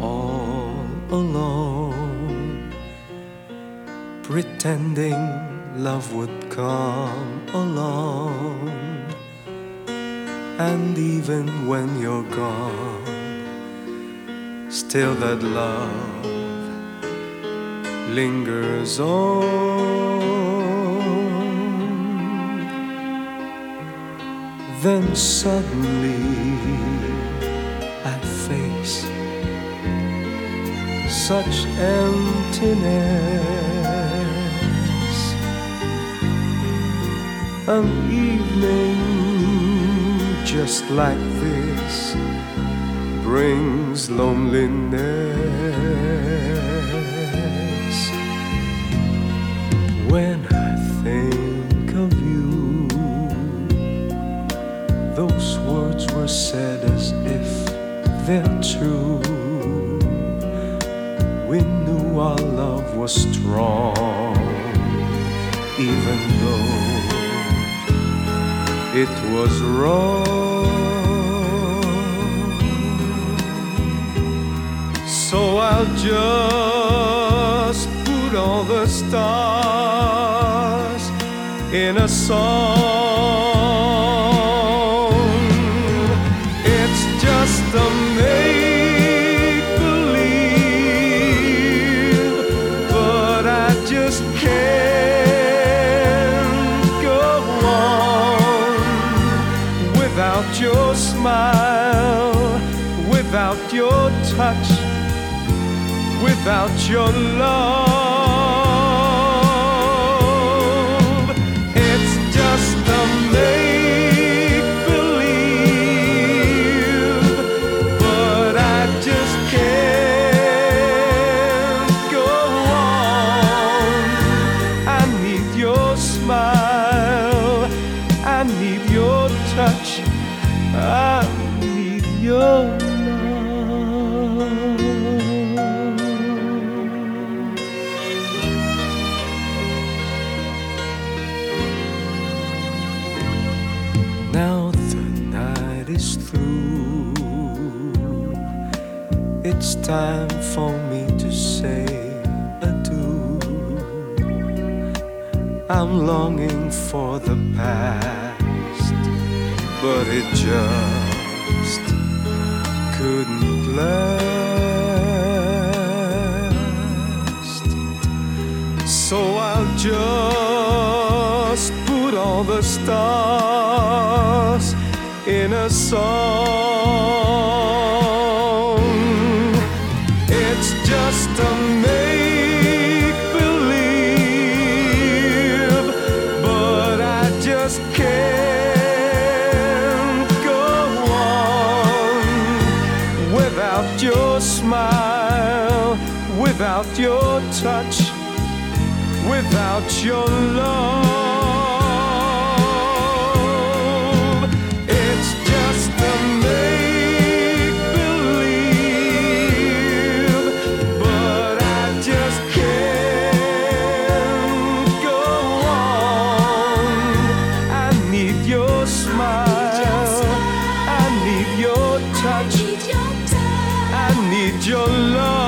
all alone, pretending love would come along. And even when you're gone, still that love lingers on. Then suddenly such emptiness. An evening just like this brings loneliness. We knew our love was strong, even though it was wrong. So I'll just put all the stars in a song. It's just a smile, without your touch, without your love. It's just a make believe, but I just can't go on. I need your smile, I need your touch, I need your love. Now the night is through. It's time for me to say adieu. I'm longing for the past, but it just couldn't last. So I'll just put all the stars in a song. It's just a without your touch, without your love. It's just a make believe, but I just can't go on. I need your smile, I need your touch, I need your love.